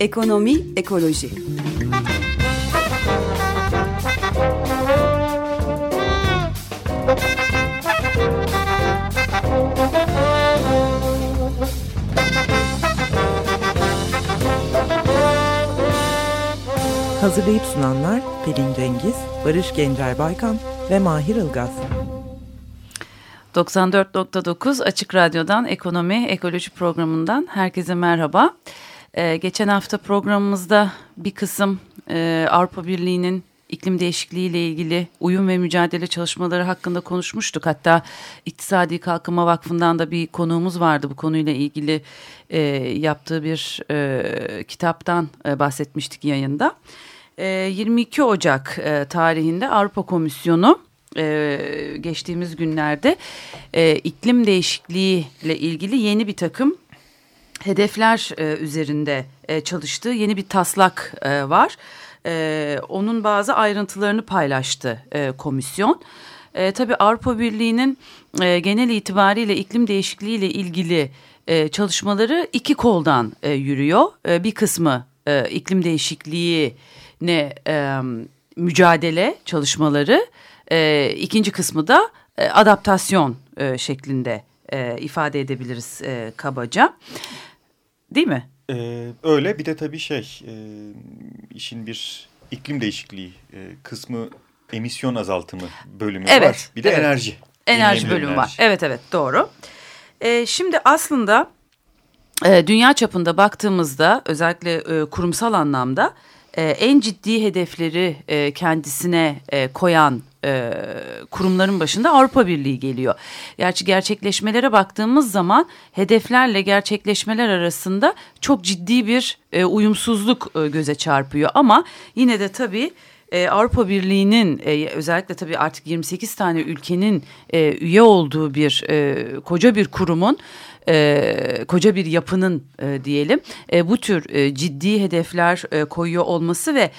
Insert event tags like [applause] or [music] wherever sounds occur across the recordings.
Ekonomi, ekoloji. Hazırlayıp sunanlar Pelin Cengiz, Barış Gencer Baykan ve Mahir Ilgaz. 94.9 Açık Radyo'dan Ekonomi Ekoloji programından herkese merhaba. Ee, geçen hafta programımızda bir kısım e, Avrupa Birliği'nin iklim değişikliği ile ilgili uyum ve mücadele çalışmaları hakkında konuşmuştuk. Hatta İktisadi Kalkınma Vakfı'ndan da bir konuğumuz vardı bu konuyla ilgili e, yaptığı bir e, kitaptan e, bahsetmiştik yayında. E, 22 Ocak e, tarihinde Avrupa Komisyonu e, geçtiğimiz günlerde e, iklim değişikliği ile ilgili yeni bir takım hedefler e, üzerinde e, çalıştığı yeni bir taslak e, var. E, onun bazı ayrıntılarını paylaştı e, komisyon. E, tabii Avrupa Birliği'nin e, genel itibariyle iklim değişikliği ile ilgili e, çalışmaları iki koldan e, yürüyor. E, bir kısmı e, iklim değişikliğine e, mücadele çalışmaları, e, ikinci kısmı da e, adaptasyon e, şeklinde e, ifade edebiliriz e, kabaca. Değil mi? Ee, öyle bir de tabii şey e, işin bir iklim değişikliği e, kısmı emisyon azaltımı bölümü evet, var. Bir de evet. enerji. Enerji bölümü enerji. var. Evet evet doğru. Ee, şimdi aslında e, dünya çapında baktığımızda özellikle e, kurumsal anlamda e, en ciddi hedefleri e, kendisine e, koyan e, kurumların başında Avrupa Birliği geliyor. Gerçi gerçekleşmelere baktığımız zaman hedeflerle gerçekleşmeler arasında çok ciddi bir e, uyumsuzluk e, göze çarpıyor. Ama yine de tabii e, Avrupa Birliği'nin e, özellikle tabii artık 28 tane ülkenin e, üye olduğu bir e, koca bir kurumun e, koca bir yapının e, diyelim e, bu tür e, ciddi hedefler e, koyuyor olması ve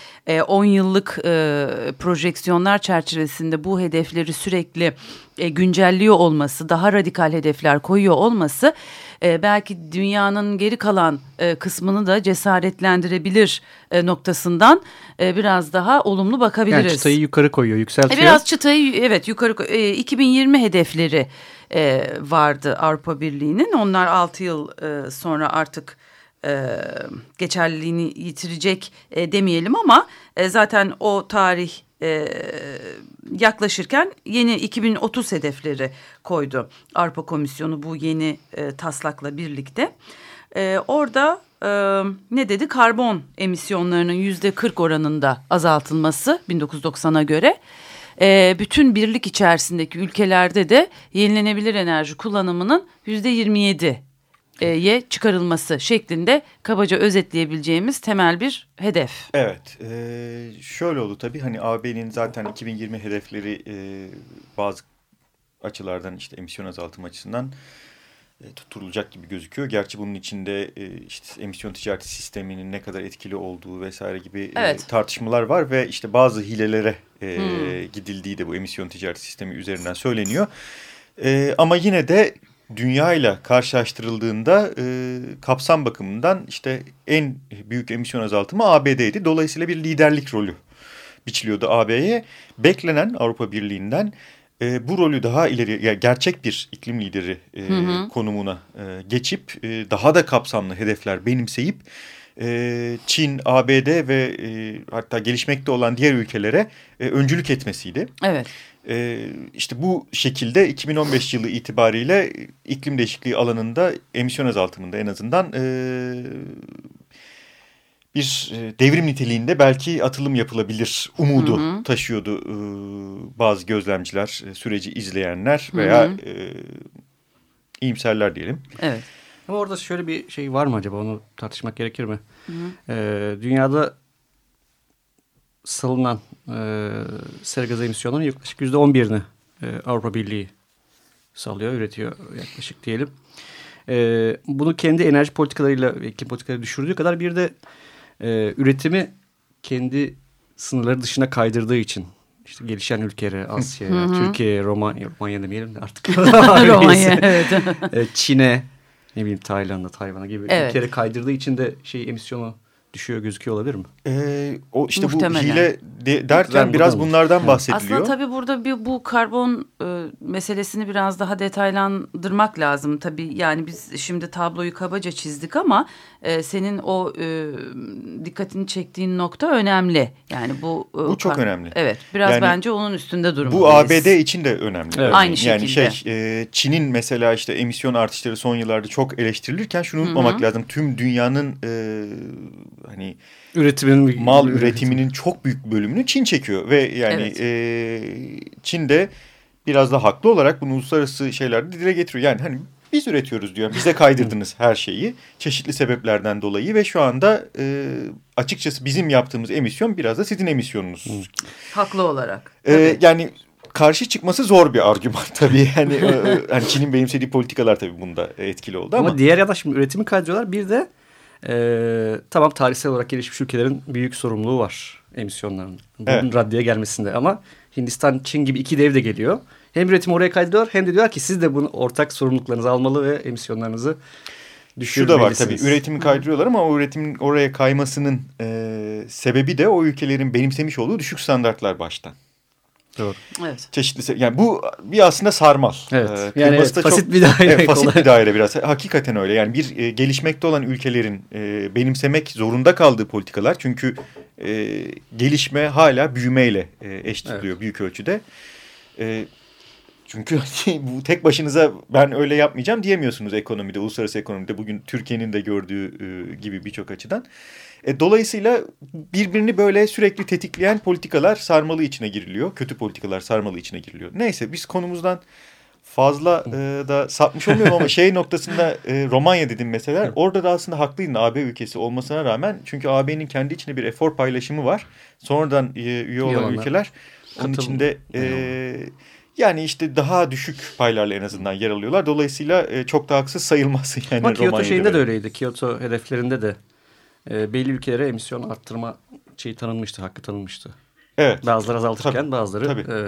10 e, yıllık e, projeksiyonlar çerçevesinde bu hedefleri sürekli e, güncelliyor olması, daha radikal hedefler koyuyor olması e, belki dünyanın geri kalan e, kısmını da cesaretlendirebilir e, noktasından e, biraz daha olumlu bakabiliriz. Yani çıtayı yukarı koyuyor, yükseltiyor. E, biraz çıtayı evet yukarı e, 2020 hedefleri e, vardı Avrupa Birliği'nin. Onlar 6 yıl e, sonra artık e, geçerliliğini yitirecek e, demeyelim ama e, zaten o tarih e, yaklaşırken yeni 2030 hedefleri koydu Avrupa Komisyonu bu yeni e, taslakla birlikte. E, orada e, ne dedi? Karbon emisyonlarının yüzde 40 oranında azaltılması 1990'a göre. E, bütün birlik içerisindeki ülkelerde de yenilenebilir enerji kullanımının yüzde 27 ye çıkarılması şeklinde kabaca özetleyebileceğimiz temel bir hedef. Evet. E, şöyle oldu tabii hani AB'nin zaten 2020 hedefleri e, bazı açılardan işte emisyon azaltım açısından e, tutturulacak gibi gözüküyor. Gerçi bunun içinde e, işte emisyon ticareti sisteminin ne kadar etkili olduğu vesaire gibi evet. e, tartışmalar var ve işte bazı hilelere e, hmm. gidildiği de bu emisyon ticareti sistemi üzerinden söyleniyor. E, ama yine de dünya ile karşılaştırıldığında e, kapsam bakımından işte en büyük emisyon azaltımı ABD'ydi. Dolayısıyla bir liderlik rolü biçiliyordu AB'ye. Beklenen Avrupa Birliği'nden e, bu rolü daha ileri, yani gerçek bir iklim lideri e, hı hı. konumuna e, geçip e, daha da kapsamlı hedefler benimseyip e, Çin, ABD ve e, hatta gelişmekte olan diğer ülkelere e, öncülük etmesiydi. Evet. E, işte bu şekilde 2015 yılı itibariyle iklim değişikliği alanında emisyon azaltımında en azından e, bir devrim niteliğinde belki atılım yapılabilir umudu hı hı. taşıyordu e, bazı gözlemciler, e, süreci izleyenler veya hı hı. E, iyimserler diyelim. Evet. Ama orada şöyle bir şey var mı acaba onu tartışmak gerekir mi? Hı hı. E, dünyada salınan e, sera gazı emisyonlarının yaklaşık yüzde on birini e, Avrupa Birliği salıyor, üretiyor yaklaşık diyelim. E, bunu kendi enerji politikalarıyla, iklim politikaları düşürdüğü kadar bir de e, üretimi kendi sınırları dışına kaydırdığı için işte gelişen ülkelere, Asya'ya, Türkiye'ye, Romanya, Romanya demeyelim de artık. [laughs] Romanya evet. E, Çin'e, ne bileyim Tayland'a, Tayvan'a gibi Evet. ülkelere kaydırdığı için de şey emisyonu düşüyor gözüküyor olabilir mi? Ee, o işte Muhtemelen. bu hile de, derken Ben biraz bunlardan Evet. bahsediliyor. Aslında tabii burada bir bu karbon e, meselesini biraz daha detaylandırmak lazım. Tabii yani biz şimdi tabloyu kabaca çizdik ama e, senin o e, dikkatini çektiğin nokta önemli. Yani bu e, Bu çok önemli. Evet, biraz Yani bence onun üstünde durmalıyız. Bu ABD için de önemli. Evet. örneğin. Aynı Yani şekilde. şey e, Çin'in mesela işte emisyon artışları son yıllarda çok eleştirilirken şunu unutmamak lazım. Tüm dünyanın e, hani Üretimin mal üretiminin çok büyük bölümünü Çin çekiyor ve yani Evet. e, Çin de biraz da haklı olarak bunu uluslararası şeylerde dile getiriyor. Yani hani biz üretiyoruz diyor. Bize [laughs] kaydırdınız her şeyi çeşitli sebeplerden dolayı ve şu anda e, açıkçası bizim yaptığımız emisyon biraz da sizin emisyonunuz. Haklı olarak. E, yani karşı çıkması zor bir argüman [laughs] tabii. Yani e, hani Çin'in benimsediği politikalar tabii bunda etkili oldu ama, Ama, diğer ya da şimdi üretimi kaydediyorlar. Bir de e, tamam tarihsel olarak gelişmiş ülkelerin büyük sorumluluğu var emisyonların. Bunun Evet. raddeye gelmesinde ama Hindistan, Çin gibi iki dev de geliyor. Hem üretimi oraya kaydediyor hem de diyor ki siz de bunu ortak sorumluluklarınızı almalı ve emisyonlarınızı Şu da var tabii üretimi kaydırıyorlar ama o üretimin oraya kaymasının e, sebebi de o ülkelerin benimsemiş olduğu düşük standartlar baştan. Doğru. Evet. Çeşitli yani bu bir aslında sarmal. Evet. Ee, Yani evet, da basit bir daire Evet, basit kolay. bir daire biraz. Hakikaten öyle. Yani bir e, gelişmekte olan ülkelerin e, benimsemek zorunda kaldığı politikalar çünkü e, gelişme hala büyümeyle e, eş tutuluyor büyük ölçüde. E, çünkü [laughs] bu tek başınıza ben öyle yapmayacağım diyemiyorsunuz ekonomide, uluslararası ekonomide. Bugün Türkiye'nin de gördüğü e, gibi birçok açıdan. E, dolayısıyla birbirini böyle sürekli tetikleyen politikalar sarmalı içine giriliyor. Kötü politikalar sarmalı içine giriliyor. Neyse biz konumuzdan fazla e, da sapmış olmuyorum ama [laughs] şey noktasında e, Romanya dedim mesela. Orada da aslında haklıydın AB ülkesi olmasına rağmen. Çünkü AB'nin kendi içinde bir efor paylaşımı var. Sonradan e, üye olan ülkeler onun içinde e, yani işte daha düşük paylarla en azından yer alıyorlar. Dolayısıyla e, çok da haksız sayılmaz [laughs] yani Ama Kyoto Romanya'da şeyinde de böyle. öyleydi. Kyoto hedeflerinde de e, belli ülkelere emisyon arttırma şeyi tanınmıştı, hakkı tanınmıştı. Evet. Bazıları azaltırken Tabii, bazıları tabii. e,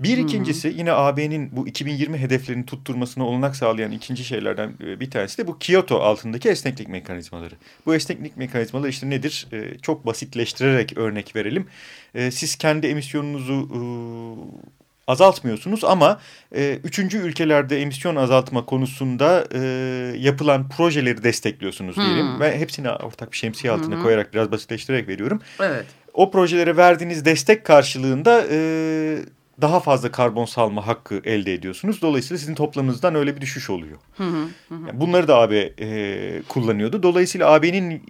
Bir ikincisi yine AB'nin bu 2020 hedeflerini tutturmasına olanak sağlayan ikinci şeylerden e, bir tanesi de bu Kyoto altındaki esneklik mekanizmaları. Bu esneklik mekanizmaları işte nedir? E, çok basitleştirerek örnek verelim. E, siz kendi emisyonunuzu azaltmıyorsunuz ama e, üçüncü ülkelerde emisyon azaltma konusunda e, yapılan projeleri destekliyorsunuz diyelim. Hmm. Ve hepsini ortak bir şemsiye altına koyarak biraz basitleştirerek veriyorum Evet. o projelere verdiğiniz destek karşılığında e, daha fazla karbon salma hakkı elde ediyorsunuz. Dolayısıyla sizin toplamınızdan öyle bir düşüş oluyor. Yani bunları da AB e, kullanıyordu. Dolayısıyla AB'nin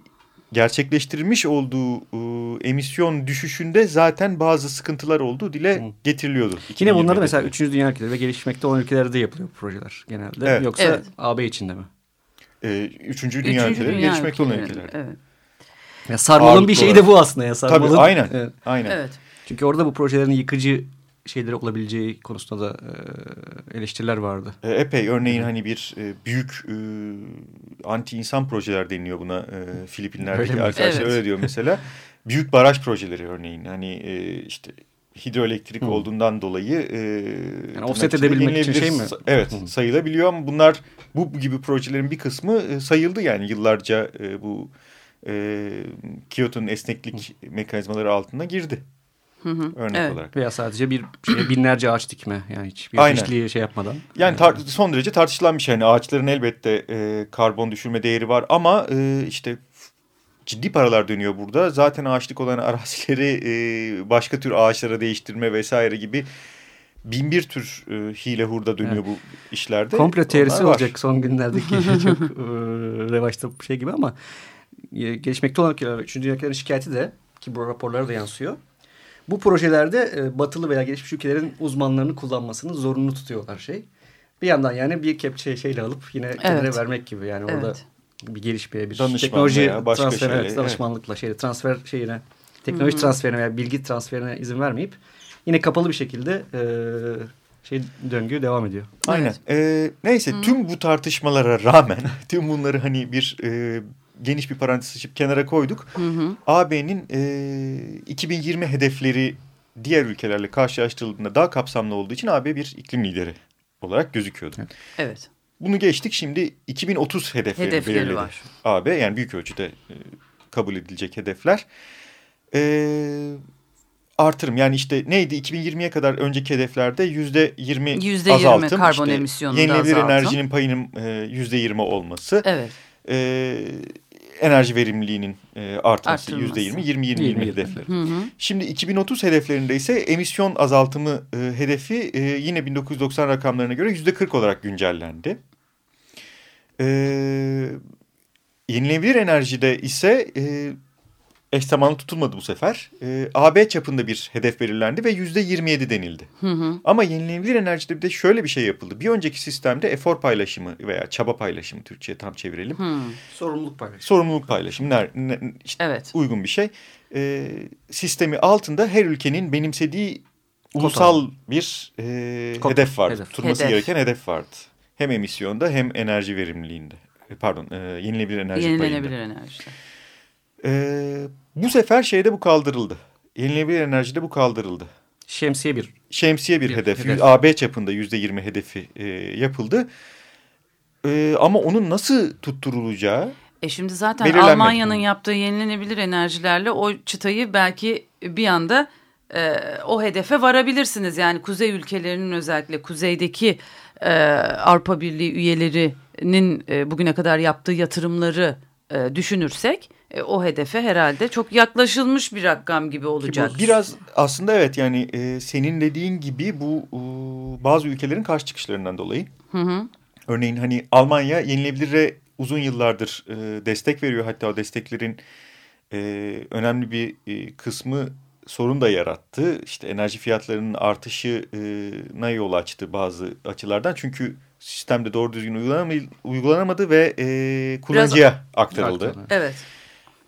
gerçekleştirmiş olduğu e, emisyon düşüşünde zaten bazı sıkıntılar olduğu dile Hı. getiriliyordu. Yine 2020'de. bunlar mesela 3. Dünya ülkeleri ve gelişmekte olan ülkelerde yapılıyor projeler genelde. Evet. Yoksa Evet. AB içinde mi? E, üçüncü dünya Üçüncü ülkeleri dünya gelişmekte olan ülkeler. Evet. Ya sarmalın Ağırlıklı bir şeyi olarak. de bu aslında ya. Sarmalın, Tabii aynen. Evet. Aynen. Evet. Çünkü orada bu projelerin yıkıcı şeyleri olabileceği konusunda da e, eleştiriler vardı. E, epey örneğin hani bir e, büyük e, anti insan projeler deniliyor buna e, Öyle Filipinler'deki mi? arkadaşlar Evet. öyle diyor mesela. büyük baraj projeleri örneğin hani e, işte hidroelektrik Hı. olduğundan dolayı e, tırnak offset edebilmek için şey mi? Evet Hı. sayılabiliyor ama bunlar bu gibi projelerin bir kısmı e, sayıldı yani yıllarca e, bu e, Kyoto'nun esneklik mekanizmaları altına girdi Hı hı. örnek Evet. olarak. Veya sadece bir şeye [clears throat] binlerce ağaç dikme. Yani hiçbir Aynen. işliği şey yapmadan. Yani tar- son derece tartışılan bir şey. Yani ağaçların elbette e, karbon düşürme değeri var ama e, işte ciddi paralar dönüyor burada. Zaten ağaçlık olan [laughs] arazileri e, başka tür ağaçlara değiştirme vesaire gibi bin bir tür e, hile hurda dönüyor bu işlerde. Komplo teorisi Onlar var. olacak son günlerdeki [laughs] [laughs] çok e, revaçta bir şey gibi ama e, gelişmekte olan ülkeler, üçüncü ülkelerin şikayeti de ki bu raporlara da yansıyor. Bu projelerde e, batılı veya gelişmiş ülkelerin uzmanlarını kullanmasını zorunlu tutuyorlar şey. Bir yandan yani bir kepçe şeyle alıp yine kendine Evet. vermek gibi yani orada Evet. bir gelişmeye bir teknoloji transfer, şeyle, evet, evet. danışmanlıkla şeyle transfer şeyine teknoloji transferine veya bilgi transferine izin vermeyip yine kapalı bir şekilde e, şey döngü devam ediyor. Aynen. Evet. Ee, neyse tüm bu tartışmalara rağmen [laughs] tüm bunları hani bir e, geniş bir parantez açıp kenara koyduk. Hı hı. AB'nin e, 2020 hedefleri diğer ülkelerle karşılaştırıldığında daha kapsamlı olduğu için AB bir iklim lideri olarak gözüküyordu. Evet. Bunu geçtik şimdi 2030 hedefleri, Hedefleri belirledi var. AB yani büyük ölçüde e, kabul edilecek hedefler. E, artırım yani işte neydi 2020'ye kadar önceki hedeflerde yüzde 20 %20 azaltım. karbon işte emisyonunda Yenilenebilir azaltım. enerjinin payının e, yüzde 20 olması. Evet. E, enerji verimliliğinin e, artması yüzde 20 20-20-20 20. hedefleri. Hı hı. Şimdi 2030 hedeflerinde ise emisyon azaltımı e, hedefi e, yine 1990 rakamlarına göre yüzde 40 olarak güncellendi. E, yenilenebilir enerjide ise e, eş zamanlı tutulmadı bu sefer. E, AB çapında bir hedef belirlendi ve yüzde 27 denildi. Hı hı. Ama yenilenebilir enerjide bir de şöyle bir şey yapıldı. Bir önceki sistemde efor paylaşımı veya çaba paylaşımı Türkçe'ye tam çevirelim. Hı. Sorumluluk paylaşımı. Sorumluluk paylaşımı ner- ne- işte Evet. uygun bir şey. Ee, sistemi altında her ülkenin benimsediği ulusal bir e, Kota, hedef vardı. hedef. Tutması Hedef. gereken hedef vardı. Hem emisyonda hem enerji verimliliğinde. E, Pardon, e, yenilenebilir enerji Yenilenebilir payında. enerji. Ee, bu sefer şeyde bu kaldırıldı. Yenilenebilir enerjide bu kaldırıldı. Şemsiye bir. Şemsiye bir, Bir hedef, hedef. AB çapında yüzde yirmi hedefi e, yapıldı. E, ama onun nasıl tutturulacağı E şimdi zaten. Almanya'nın yaptığı yenilenebilir enerjilerle o çıtayı belki bir anda e, o hedefe varabilirsiniz. Yani kuzey ülkelerinin özellikle kuzeydeki e, Avrupa Birliği üyelerinin e, bugüne kadar yaptığı yatırımları e, düşünürsek e, o hedefe herhalde çok yaklaşılmış bir rakam gibi olacak. Biraz aslında evet yani e, senin dediğin gibi bu e, bazı ülkelerin karşı çıkışlarından dolayı. Hı hı. Örneğin hani Almanya yenilebilire uzun yıllardır e, destek veriyor. Hatta o desteklerin e, önemli bir e, kısmı sorun da yarattı. İşte enerji fiyatlarının artışına yol açtı bazı açılardan. Çünkü sistemde doğru düzgün uygulanamadı, ve e, kullanıcıya aktarıldı. Aktarıldı. Evet.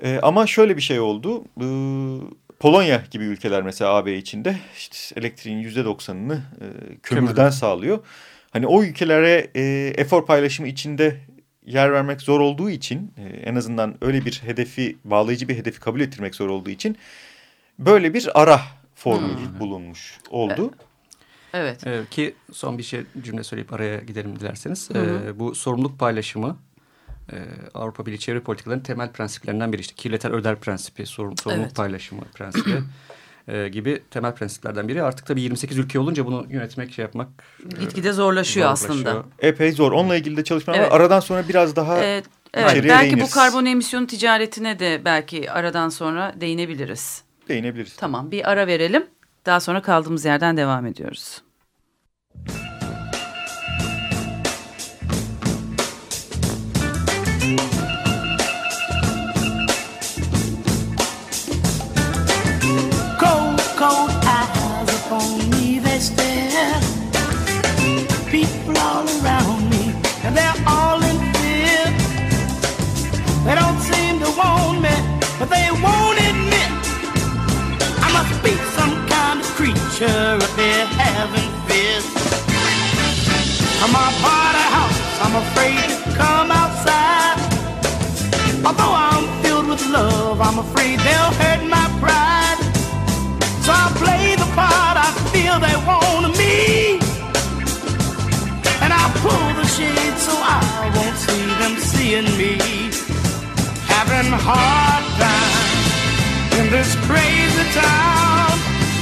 E, ama şöyle bir şey oldu. E, Polonya gibi ülkeler mesela AB içinde işte elektriğin yüzde doksanını e, kömürden Kömürden. sağlıyor. Hani o ülkelere e, efor paylaşımı içinde yer vermek zor olduğu için e, en azından öyle bir hedefi bağlayıcı bir hedefi kabul ettirmek zor olduğu için böyle bir ara formül bulunmuş oldu. Evet. Ee, ki son bir şey cümle söyleyip araya gidelim dilerseniz. Hı hı. Ee, bu sorumluluk paylaşımı e, Avrupa Birliği çevre politikalarının temel prensiplerinden biri. işte kirleten öder prensibi, sorumluluk Evet. paylaşımı prensibi [clears throat] e, gibi temel prensiplerden biri. Artık tabii 28 ülke olunca bunu yönetmek, şey yapmak e, Gitgide zorlaşıyor zorlaşıyor. aslında. Epey zor. Onunla ilgili de çalışmalar Evet. var. Aradan sonra biraz daha Evet, evet. İçeriye belki bu değiniriz. karbon emisyon ticaretine de belki aradan sonra değinebiliriz. değinebiliriz. Tamam bir ara verelim. Daha sonra kaldığımız yerden devam ediyoruz. But they won't admit I must be some kind of creature if they're having fears. I'm a party house, I'm afraid to come outside. Although I'm filled with love, I'm afraid they'll hurt my pride. So I play the part I feel they want of me. And I pull the shade so I won't see them seeing me. Having hard times in this crazy town.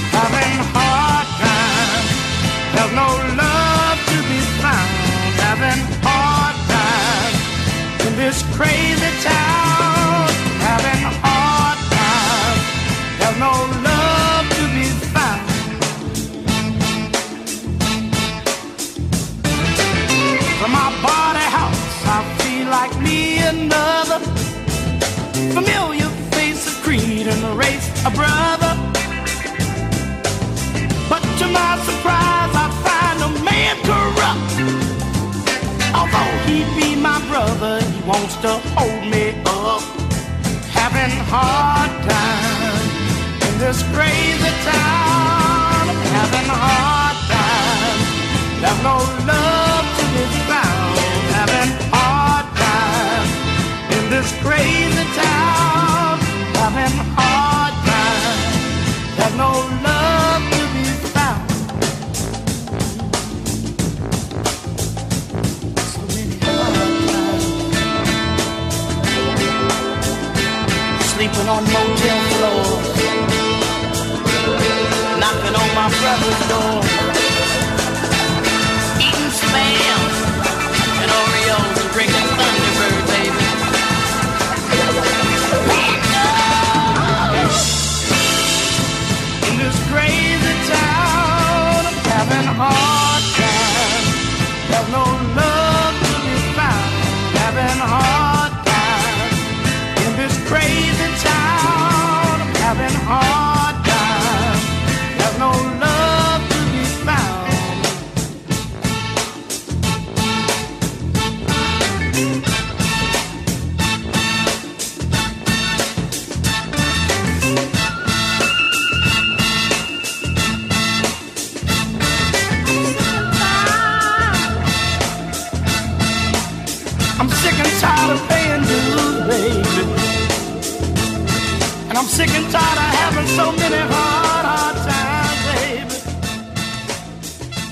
Having hard times. There's no love to be found. Having hard times in this crazy town. Having hard times. There's no creed, and a brother. But to my surprise, I find a man corrupt. Although he be my brother, he wants to hold me up. Having hard time in this crazy town. Having hard time. There's no love to be found. Having hard time in this crazy sleeping on motel floors, knocking on my brother's door. And tired of having so many hard, hard times, baby.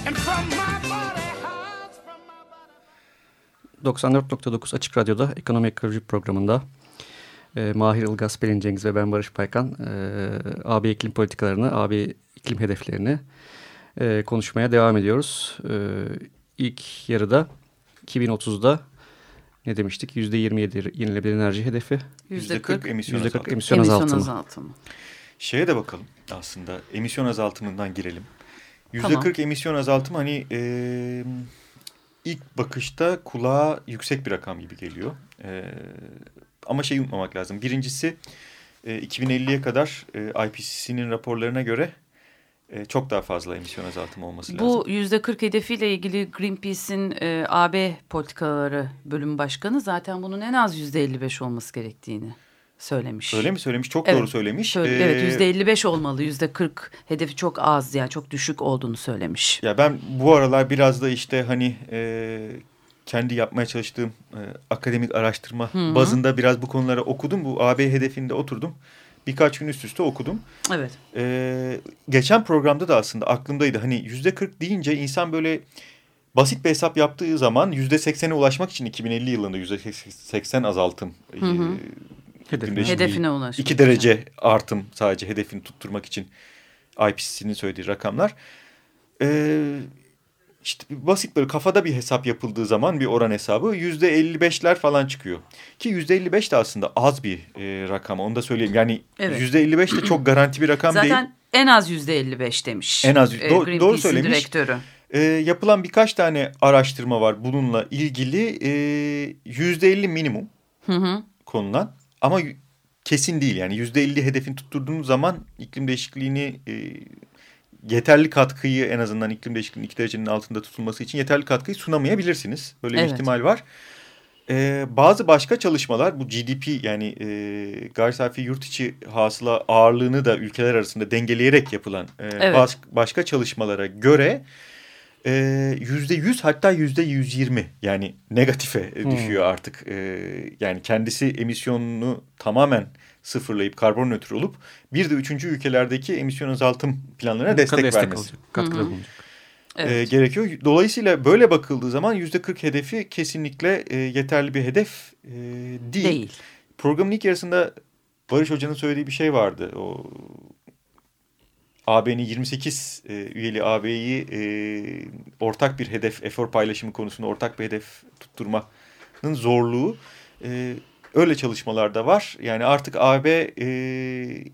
And from my body, hearts from my body. 94.9 Açık Radyo'da Ekonomi Ekoloji programında e, Mahir Ilgaz, Pelin Cengiz ve ben Barış Paykan e, AB iklim politikalarını, AB iklim hedeflerini e, konuşmaya devam ediyoruz. E, ilk yarıda 2030'da ne demiştik? %27 yenilenebilir enerji hedefi, %40 emisyon %40 azaltımı. emisyon, azaltımı. azaltımı. Şeye de bakalım aslında emisyon azaltımından girelim. Yüzde Tamam. 40 emisyon azaltımı hani e, ilk bakışta kulağa yüksek bir rakam gibi geliyor. E, ama şeyi unutmamak lazım. Birincisi e, 2050'ye kadar e, IPCC'nin raporlarına göre e, çok daha fazla emisyon azaltımı olması lazım. Bu yüzde 40 hedefiyle ilgili Greenpeace'in e, AB politikaları bölüm başkanı zaten bunun en az yüzde 55 olması gerektiğini söylemiş. Öyle mi söylemiş? Çok Evet. doğru söylemiş. Şöyle, E, evet yüzde 55 olmalı. Yüzde 40 hedefi çok az yani çok düşük olduğunu söylemiş. Ya ben bu aralar biraz da işte hani e, kendi yapmaya çalıştığım e, akademik araştırma hı. bazında biraz bu konuları okudum. Bu AB hedefinde oturdum. Birkaç gün üst üste okudum. Evet. E, geçen programda da aslında aklımdaydı. Hani yüzde 40 deyince insan böyle basit bir hesap yaptığı zaman yüzde 80'e ulaşmak için 2050 yılında yüzde 80 azaltım. Hı hı. Hedefine. iklim değişikliği- Hedefine ulaşmak 2 derece artım sadece hedefini tutturmak için IPCC'nin söylediği rakamlar. Ee, işte basit böyle kafada bir hesap yapıldığı zaman bir oran hesabı yüzde 55'ler falan çıkıyor. Ki yüzde 55 de aslında az bir e, rakam onu da söyleyeyim. Yani Evet. yüzde 55 de çok garanti bir rakam değil. Zaten en az yüzde 55 demiş. En az- e, Do- doğru söylemiş. direktörü. Ee, yapılan birkaç tane araştırma var bununla ilgili e, yüzde 50 minimum Hı hı. konulan ama kesin değil yani yüzde elli hedefini tutturduğunuz zaman iklim değişikliğini e, yeterli katkıyı en azından iklim değişikliğinin iki derecenin altında tutulması için yeterli katkıyı sunamayabilirsiniz. Böyle Evet. bir ihtimal var. E, bazı başka çalışmalar bu GDP yani e, gayri safi yurt içi hasıla ağırlığını da ülkeler arasında dengeleyerek yapılan e, Evet. bas- başka çalışmalara göre e, yüzde yüz hatta yüzde yüz yirmi yani negatife e, düşüyor artık. E, yani kendisi emisyonunu tamamen sıfırlayıp karbon nötr olup bir de üçüncü ülkelerdeki emisyon azaltım planlarına destek, vermesi olacak, katkıda bulunacak. Evet. e, gerekiyor. Dolayısıyla böyle bakıldığı zaman yüzde kırk hedefi kesinlikle e, yeterli bir hedef e, değil. Değil. Programın ilk yarısında Barış Hoca'nın söylediği bir şey vardı. O AB'nin 28 e, üyeli AB'yi e, ortak bir hedef, efor paylaşımı konusunda ortak bir hedef tutturmanın zorluğu e, öyle çalışmalarda var. Yani artık AB e,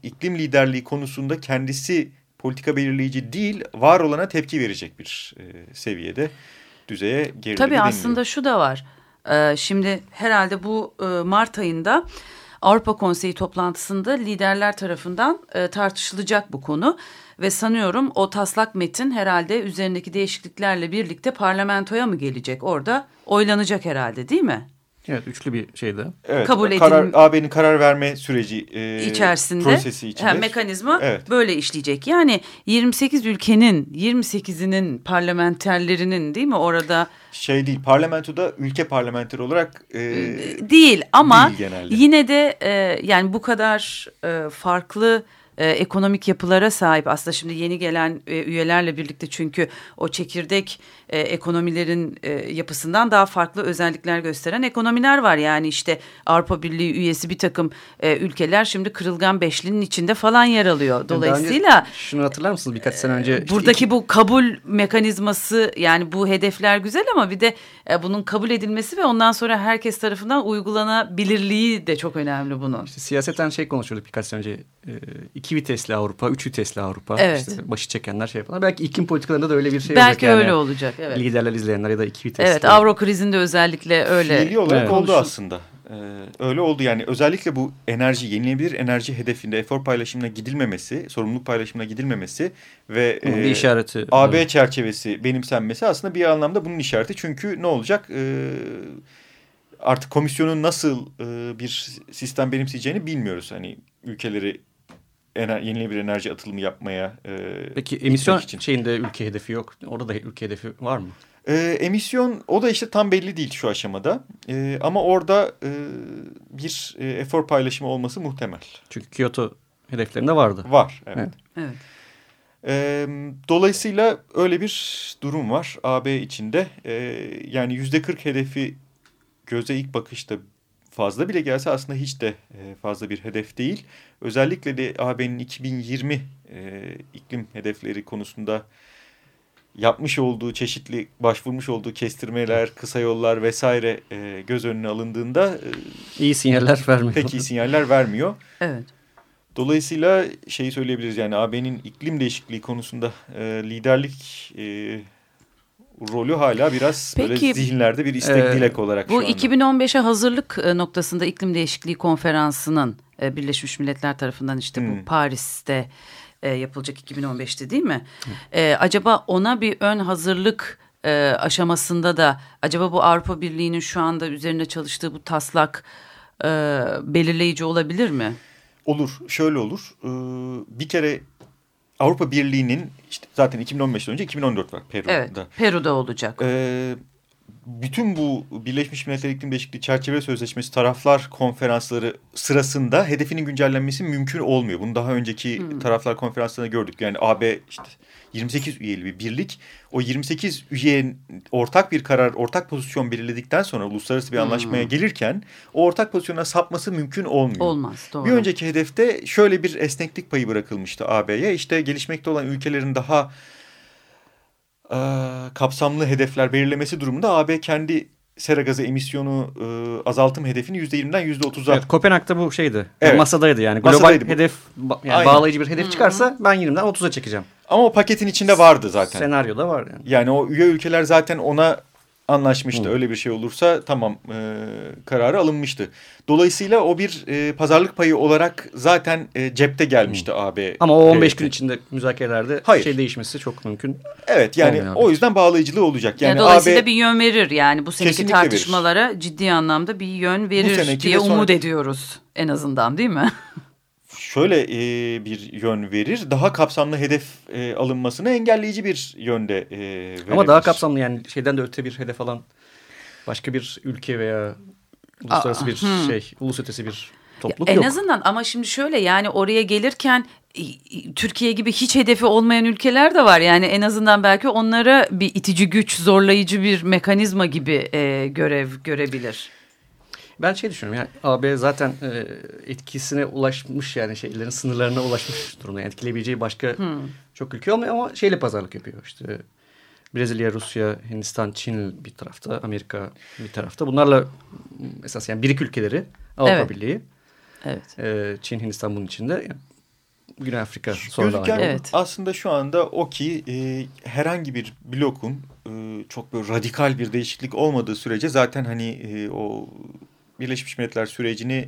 iklim liderliği konusunda kendisi politika belirleyici değil, var olana tepki verecek bir e, seviyede, düzeye geriledi Tabii deniliyor. aslında şu da var. Ee, şimdi herhalde bu e, Mart ayında Avrupa Konseyi toplantısında liderler tarafından e, tartışılacak bu konu. Ve sanıyorum o taslak metin herhalde üzerindeki değişikliklerle birlikte parlamentoya mı gelecek? Orada oylanacak herhalde değil mi? Evet üçlü bir şeyde. Evet, kabul karar, edilm- AB'nin karar verme süreci e, içerisinde prosesi içinde. ha, mekanizma Evet. böyle işleyecek. Yani 28 ülkenin 28'inin parlamenterlerinin değil mi orada Şey değil parlamentoda ülke parlamenteri olarak e, değil ama değil genelde. yine de e, yani bu kadar e, farklı e, ekonomik yapılara sahip aslında şimdi yeni gelen e, üyelerle birlikte çünkü o çekirdek e, ekonomilerin e, yapısından daha farklı özellikler gösteren ekonomiler var. Yani işte Avrupa Birliği üyesi bir takım e, ülkeler şimdi kırılgan beşlinin içinde falan yer alıyor. Dolayısıyla şunu hatırlar mısınız birkaç sene önce? işte Buradaki iki- bu kabul mekanizması yani bu hedefler güzel ama bir de e, bunun kabul edilmesi ve ondan sonra herkes tarafından uygulanabilirliği de çok önemli bunun. işte siyaseten şey konuşuyorduk birkaç sene önce. E, iki vitesli Avrupa, üç vitesli Avrupa. Evet. İşte başı çekenler şey falan. Belki iklim politikalarında da öyle bir şey olacak. Belki yani. öyle olacak. Evet. Liderler izleyenler ya da iki vitesli. Evet, Avro krizinde özellikle öyle. Fiili olarak Evet. oldu aslında. Ee, öyle oldu yani özellikle bu enerji yenilenebilir enerji hedefinde efor paylaşımına gidilmemesi, sorumluluk paylaşımına gidilmemesi ve Bunun bir e, işareti. AB Evet. çerçevesi benimsenmesi aslında bir anlamda bunun işareti. Çünkü ne olacak? Ee, artık komisyonun nasıl e, bir sistem benimseyeceğini bilmiyoruz. Hani ülkeleri ener, yenilenebilir enerji atılımı yapmaya e, Peki emisyon için. şeyinde ülke hedefi yok. Orada da ülke hedefi var mı? Ee, emisyon o da işte tam belli değil şu aşamada. Ee, ama orada e, bir e, efor paylaşımı olması muhtemel. Çünkü Kyoto hedeflerinde vardı. Var. Evet. Evet. Evet. Ee, dolayısıyla öyle bir durum var AB içinde. Ee, yani yüzde 40 hedefi göze ilk bakışta fazla bile gelse aslında hiç de e, fazla bir hedef değil. Özellikle de AB'nin 2020 e, iklim hedefleri konusunda yapmış olduğu çeşitli başvurmuş olduğu kestirmeler, kısa yollar vesaire e, göz önüne alındığında e, İyi sinyaller vermiyor. pek iyi sinyaller vermiyor. Evet. Dolayısıyla şeyi söyleyebiliriz yani AB'nin iklim değişikliği konusunda e, liderlik e, rolü hala biraz böyle Peki, zihinlerde bir istek e, dilek olarak Bu şu anda. 2015'e hazırlık e, noktasında iklim değişikliği konferansının e, Birleşmiş Milletler tarafından işte Hmm. bu Paris'te e, yapılacak 2015'te değil mi? E, acaba ona bir ön hazırlık e, aşamasında da acaba bu Avrupa Birliği'nin şu anda üzerinde çalıştığı bu taslak e, belirleyici olabilir mi? Olur, şöyle olur. Ee, bir kere Avrupa Birliği'nin işte zaten 2015'ten önce 2014 var Peru'da. Evet. Peru'da olacak. Ee, bütün bu Birleşmiş Milletler İklim Değişikliği Çerçeve Sözleşmesi taraflar konferansları sırasında hedefinin güncellenmesi mümkün olmuyor. Bunu daha önceki taraflar konferanslarında gördük. Yani AB işte 28 üyeli bir birlik. O 28 üyenin ortak bir karar, ortak pozisyon belirledikten sonra uluslararası bir anlaşmaya gelirken o ortak pozisyona sapması mümkün olmuyor. Olmaz. Doğru. Bir önceki hedefte şöyle bir esneklik payı bırakılmıştı AB'ye. İşte gelişmekte olan ülkelerin daha e, kapsamlı hedefler belirlemesi durumunda AB kendi sera gazı emisyonu e, azaltım hedefini %20'den %30'a Evet, Kopenhag'da bu şeydi. Evet. Masadaydı yani. Global Masadaydı hedef yani Aynen. bağlayıcı bir hedef çıkarsa ben 20'den 30'a çekeceğim. Ama o paketin içinde vardı zaten. Senaryoda var yani. Yani o üye ülkeler zaten ona anlaşmıştı. Hı. Öyle bir şey olursa tamam e, kararı alınmıştı. Dolayısıyla o bir e, pazarlık payı olarak zaten e, cepte gelmişti AB. Ama o 15 heyeti. gün içinde müzakerelerde Hayır. şey değişmesi çok mümkün. Evet yani Olmuyor o yüzden bağlayıcılığı olacak. Yani Yani dolayısıyla AB bir yön verir yani bu seneki Kesinlikle verir. tartışmalara ciddi anlamda bir yön verir diye umut ediyoruz en azından değil mi? [laughs] şöyle e, bir yön verir. Daha kapsamlı hedef e, alınmasını engelleyici bir yönde e, verebilir. Ama daha kapsamlı yani şeyden de öte bir hedef alan başka bir ülke veya uluslararası Aa, bir hmm. şey, ulus ötesi bir topluluk en yok. azından ama şimdi şöyle yani oraya gelirken Türkiye gibi hiç hedefi olmayan ülkeler de var. Yani en azından belki onlara bir itici güç, zorlayıcı bir mekanizma gibi e, görev görebilir. Ben şey düşünüyorum yani AB zaten e, etkisine ulaşmış yani şeylerin sınırlarına ulaşmış durumda. Yani etkileyebileceği başka çok ülke olmuyor ama şeyle pazarlık yapıyor işte. Brezilya, Rusya, Hindistan, Çin bir tarafta, Amerika bir tarafta. Bunlarla esas yani birik ülkeleri Avrupa Evet. Birliği, Evet. e, Çin, Hindistan bunun içinde. Yani Güney Afrika sonra Gözüken. Evet. aslında şu anda o ki e, herhangi bir blokun e, çok böyle radikal bir değişiklik olmadığı sürece zaten hani e, o Birleşmiş Milletler sürecini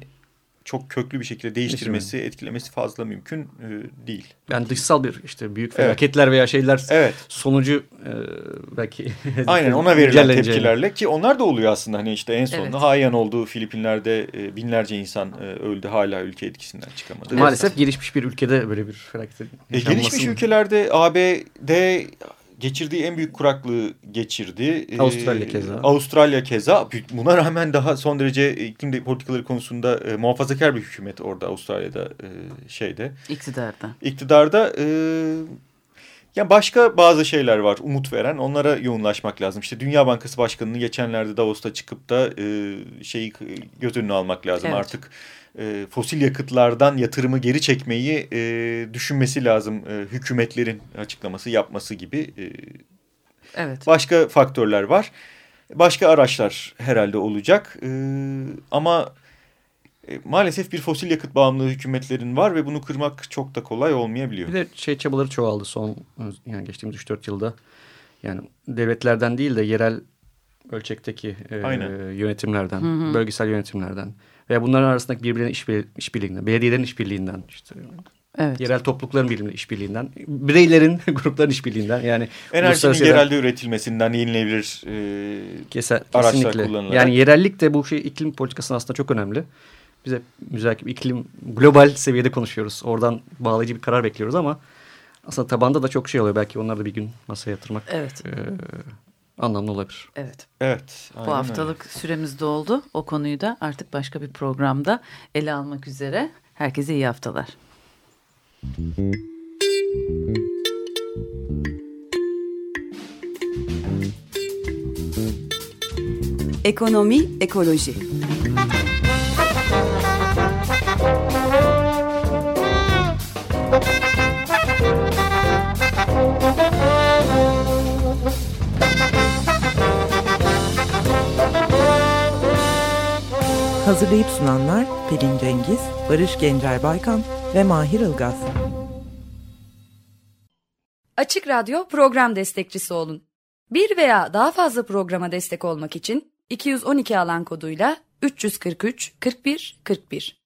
çok köklü bir şekilde değiştirmesi, etkilemesi fazla mümkün e, değil. Yani dışsal bir işte büyük felaketler veya şeyler Evet. sonucu e, belki [laughs] Aynen ona verilen tepkilerle ki onlar da oluyor aslında hani işte en sonunda Evet. Haiyan oldu Filipinler'de e, binlerce insan e, öldü hala ülke etkisinden çıkamadı. Maalesef gelişmiş bir ülkede böyle bir felaketin E, gelişmiş ülkelerde ABD geçirdiği en büyük kuraklığı geçirdi. E, Avustralya keza. Avustralya keza. Buna rağmen daha son derece iklim de- politikaları konusunda e, muhafazakar bir hükümet orada Avustralya'da e, şeyde. iktidarda. iktidarda e, ya başka bazı şeyler var umut veren onlara yoğunlaşmak lazım. İşte Dünya Bankası Başkanı'nın geçenlerde Davos'ta çıkıp da e, şeyi göz önüne almak lazım. Evet. Artık e, fosil yakıtlardan yatırımı geri çekmeyi e, düşünmesi lazım. E, hükümetlerin açıklaması yapması gibi e, Evet. başka faktörler var. Başka araçlar herhalde olacak. E, ama e, maalesef bir fosil yakıt bağımlı hükümetlerin var ve bunu kırmak çok da kolay olmayabiliyor. Bir de şey çabaları çoğaldı son yani geçtiğimiz 3-4 yılda. Yani devletlerden değil de yerel ölçekteki e, Aynen. yönetimlerden, bölgesel yönetimlerden veya bunların arasındaki birbirine işbir, işbirliğinden, belediyelerin işbirliğinden, işte Evet. yerel toplulukların birbirine işbirliğinden, bireylerin, [laughs] grupların işbirliğinden yani Enerjinin yerelde üretilmesinden yenilebilir. E, Kese- araçlar kullanılarak. Yani yerellik de bu şey iklim politikasının aslında çok önemli. Biz hep müzakere iklim global seviyede konuşuyoruz. Oradan bağlayıcı bir karar bekliyoruz ama aslında tabanda da çok şey oluyor. Belki onları da bir gün masaya yatırmak Evet. e, anlamlı olabilir. Evet. evet. Bu öyle. haftalık süremiz doldu. O konuyu da artık başka bir programda ele almak üzere. Herkese iyi haftalar. Ekonomi, ekoloji. Hazırlayıp sunanlar Pelin Cengiz, Barış Gencer Baykan ve Mahir Ilgaz. Açık Radyo program destekçisi olun. Bir veya daha fazla programa destek olmak için 212 alan koduyla 343 41 41